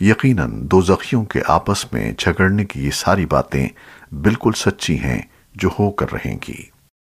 یقیناً دو زخیوں کے آپس میں جھگڑنے کی یہ ساری باتیں بالکل سچی ہیں جو ہو کر رہیں گی۔